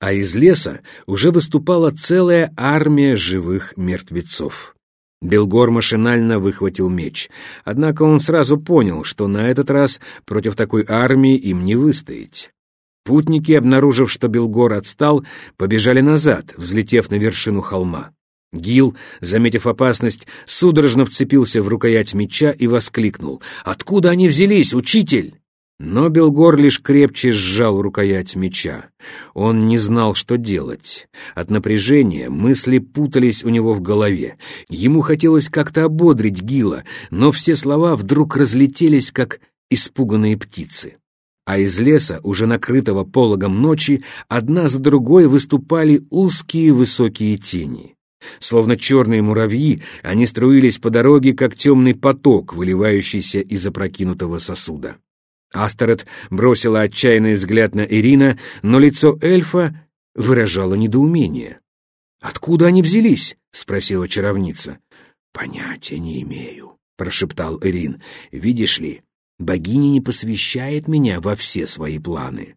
а из леса уже выступала целая армия живых мертвецов. Белгор машинально выхватил меч, однако он сразу понял, что на этот раз против такой армии им не выстоять. Путники, обнаружив, что Белгор отстал, побежали назад, взлетев на вершину холма. Гил, заметив опасность, судорожно вцепился в рукоять меча и воскликнул. «Откуда они взялись, учитель?» Но Белгор лишь крепче сжал рукоять меча. Он не знал, что делать. От напряжения мысли путались у него в голове. Ему хотелось как-то ободрить Гила, но все слова вдруг разлетелись, как испуганные птицы. А из леса, уже накрытого пологом ночи, одна за другой выступали узкие высокие тени. Словно черные муравьи, они струились по дороге, как темный поток, выливающийся из опрокинутого сосуда. Астерет бросила отчаянный взгляд на Ирина, но лицо эльфа выражало недоумение. «Откуда они взялись?» — спросила чаровница. «Понятия не имею», — прошептал Ирин. «Видишь ли, богиня не посвящает меня во все свои планы».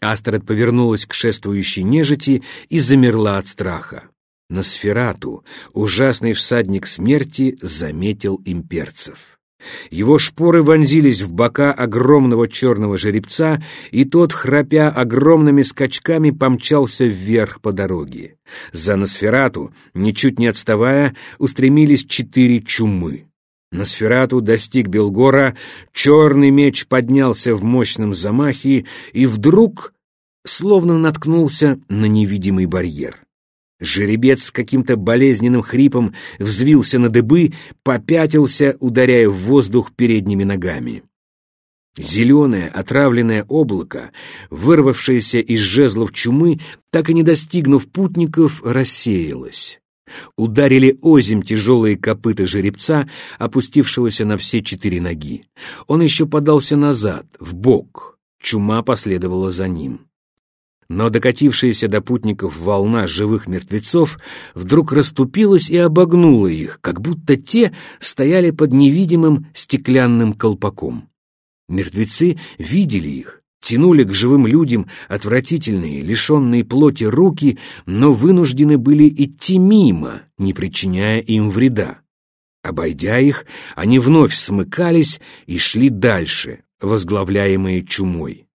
Астерет повернулась к шествующей нежити и замерла от страха. На сферату ужасный всадник смерти заметил имперцев. Его шпоры вонзились в бока огромного черного жеребца, и тот, храпя огромными скачками, помчался вверх по дороге. За Носферату, ничуть не отставая, устремились четыре чумы. Носферату достиг Белгора, черный меч поднялся в мощном замахе и вдруг словно наткнулся на невидимый барьер. Жеребец с каким-то болезненным хрипом взвился на дыбы, попятился, ударяя в воздух передними ногами. Зеленое отравленное облако, вырвавшееся из жезлов чумы, так и не достигнув путников, рассеялось. Ударили озим тяжелые копыта жеребца, опустившегося на все четыре ноги. Он еще подался назад, в бок. Чума последовала за ним. Но докатившаяся до путников волна живых мертвецов вдруг расступилась и обогнула их, как будто те стояли под невидимым стеклянным колпаком. Мертвецы видели их, тянули к живым людям отвратительные, лишенные плоти руки, но вынуждены были идти мимо, не причиняя им вреда. Обойдя их, они вновь смыкались и шли дальше, возглавляемые чумой.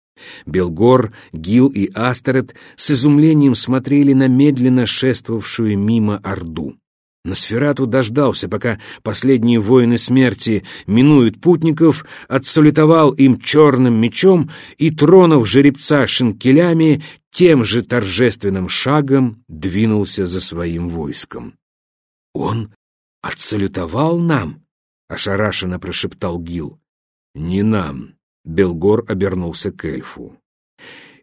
Белгор, Гил и Астерет с изумлением смотрели на медленно шествовавшую мимо Орду. Носферату дождался, пока последние воины смерти минуют путников, отсалютовал им черным мечом и, тронув жеребца шинкелями, тем же торжественным шагом двинулся за своим войском. «Он отсалютовал нам?» — ошарашенно прошептал Гил. «Не нам», Белгор обернулся к эльфу.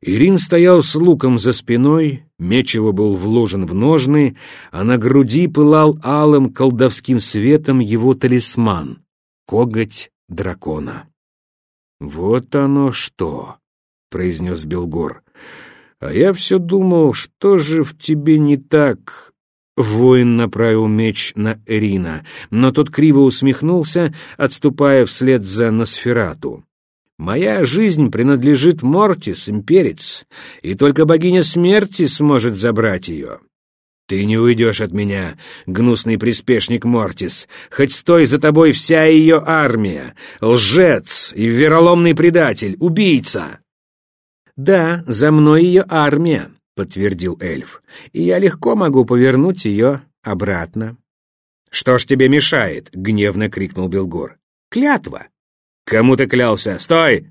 Ирин стоял с луком за спиной, меч его был вложен в ножны, а на груди пылал алым колдовским светом его талисман — коготь дракона. «Вот оно что!» — произнес Белгор. «А я все думал, что же в тебе не так?» Воин направил меч на Эрина, но тот криво усмехнулся, отступая вслед за Носферату. Моя жизнь принадлежит Мортис, имперец, и только богиня смерти сможет забрать ее. Ты не уйдешь от меня, гнусный приспешник Мортис, хоть стой за тобой вся ее армия, лжец и вероломный предатель, убийца. Да, за мной ее армия, подтвердил эльф, и я легко могу повернуть ее обратно. Что ж тебе мешает? гневно крикнул Белгор. Клятва. «Кому ты клялся? Стой!»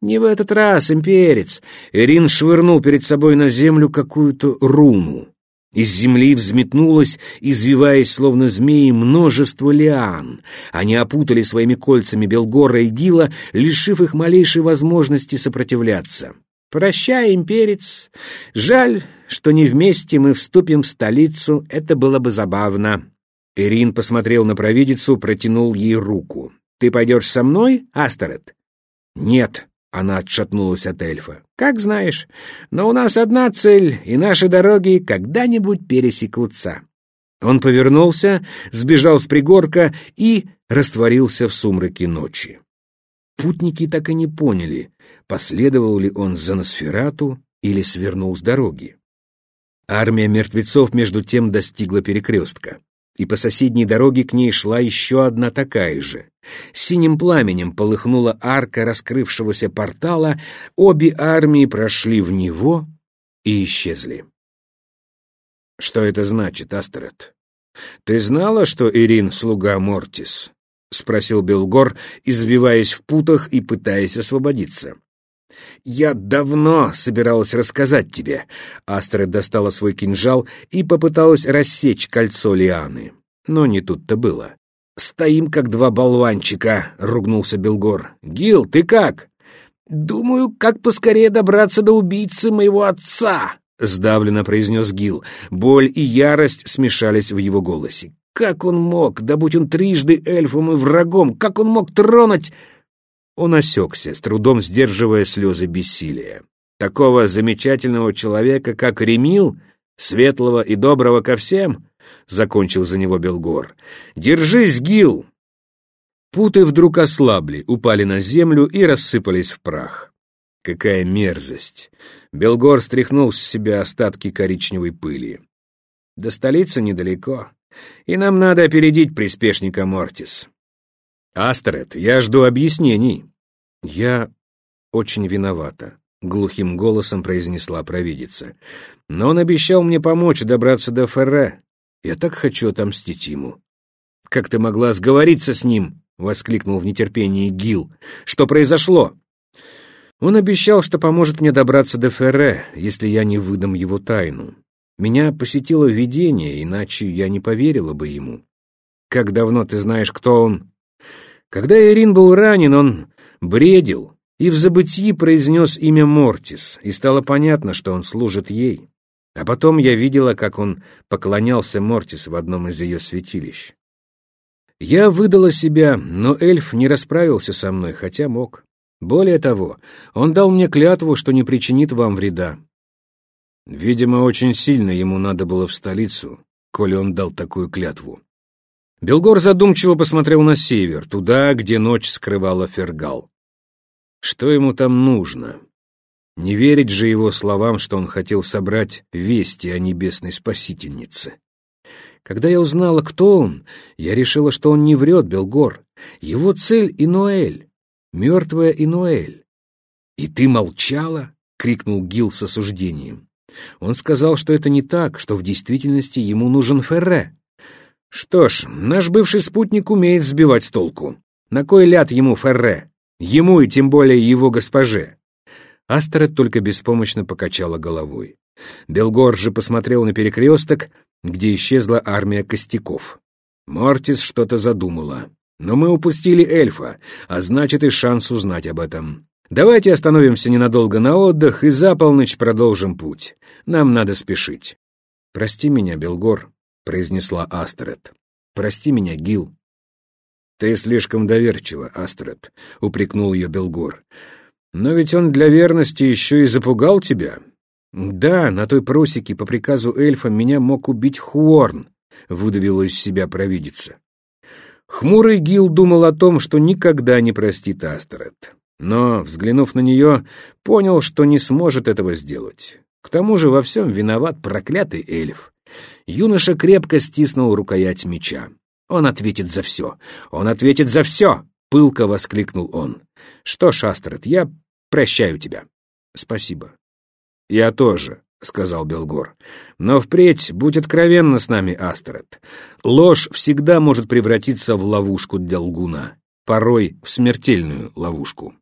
«Не в этот раз, имперец!» Ирин швырнул перед собой на землю какую-то руну. Из земли взметнулось, извиваясь, словно змеи, множество лиан. Они опутали своими кольцами Белгора и Гила, лишив их малейшей возможности сопротивляться. «Прощай, имперец! Жаль, что не вместе мы вступим в столицу, это было бы забавно». Ирин посмотрел на провидицу, протянул ей руку. Ты пойдешь со мной, Астерет?» «Нет», — она отшатнулась от эльфа. «Как знаешь, но у нас одна цель, и наши дороги когда-нибудь пересекутся». Он повернулся, сбежал с пригорка и растворился в сумраке ночи. Путники так и не поняли, последовал ли он за Носферату или свернул с дороги. Армия мертвецов между тем достигла перекрестка, и по соседней дороге к ней шла еще одна такая же. Синим пламенем полыхнула арка раскрывшегося портала, обе армии прошли в него и исчезли. «Что это значит, Астерет? Ты знала, что Ирин — слуга Мортис?» — спросил Белгор, извиваясь в путах и пытаясь освободиться. «Я давно собиралась рассказать тебе». Астрид достала свой кинжал и попыталась рассечь кольцо лианы. Но не тут-то было. «Стоим, как два болванчика», — ругнулся Белгор. «Гил, ты как?» «Думаю, как поскорее добраться до убийцы моего отца», — сдавленно произнес Гил. Боль и ярость смешались в его голосе. «Как он мог, да будь он трижды эльфом и врагом, как он мог тронуть...» Он осекся, с трудом сдерживая слезы бессилия. Такого замечательного человека, как Ремил, светлого и доброго ко всем, закончил за него Белгор. «Держись, Гил!» Путы вдруг ослабли, упали на землю и рассыпались в прах. Какая мерзость! Белгор стряхнул с себя остатки коричневой пыли. До столицы недалеко, и нам надо опередить приспешника Мортис. «Астрет, я жду объяснений». «Я очень виновата», — глухим голосом произнесла провидица. «Но он обещал мне помочь добраться до Ферре. Я так хочу отомстить ему». «Как ты могла сговориться с ним?» — воскликнул в нетерпении Гил. «Что произошло?» «Он обещал, что поможет мне добраться до Ферре, если я не выдам его тайну. Меня посетило видение, иначе я не поверила бы ему. Как давно ты знаешь, кто он?» Когда Ирин был ранен, он бредил и в забытии произнес имя Мортис, и стало понятно, что он служит ей. А потом я видела, как он поклонялся Мортис в одном из ее святилищ. Я выдала себя, но эльф не расправился со мной, хотя мог. Более того, он дал мне клятву, что не причинит вам вреда. Видимо, очень сильно ему надо было в столицу, коли он дал такую клятву. Белгор задумчиво посмотрел на север, туда, где ночь скрывала Фергал. Что ему там нужно? Не верить же его словам, что он хотел собрать вести о небесной спасительнице. Когда я узнала, кто он, я решила, что он не врет, Белгор. Его цель — Инуэль, мертвая Инуэль. «И ты молчала?» — крикнул Гил с осуждением. Он сказал, что это не так, что в действительности ему нужен Ферре. Что ж, наш бывший спутник умеет сбивать с толку. На кой ляд ему Ферре? Ему и тем более его госпоже. Астерет только беспомощно покачала головой. Белгор же посмотрел на перекресток, где исчезла армия костяков. Мортис что-то задумала. Но мы упустили эльфа, а значит и шанс узнать об этом. Давайте остановимся ненадолго на отдых и за полночь продолжим путь. Нам надо спешить. Прости меня, Белгор, произнесла Астрид. «Прости меня, Гил». «Ты слишком доверчива, Астрид», — упрекнул ее Белгор. «Но ведь он для верности еще и запугал тебя». «Да, на той просеке по приказу эльфа меня мог убить Хуорн», — выдавила из себя провидица. Хмурый Гил думал о том, что никогда не простит Астерет. Но, взглянув на нее, понял, что не сможет этого сделать. К тому же во всем виноват проклятый эльф. Юноша крепко стиснул рукоять меча. «Он ответит за все! Он ответит за все!» — пылко воскликнул он. «Что ж, Астрид, я прощаю тебя». «Спасибо». «Я тоже», — сказал Белгор. «Но впредь будь откровенна с нами, Астрид. Ложь всегда может превратиться в ловушку для лгуна, порой в смертельную ловушку».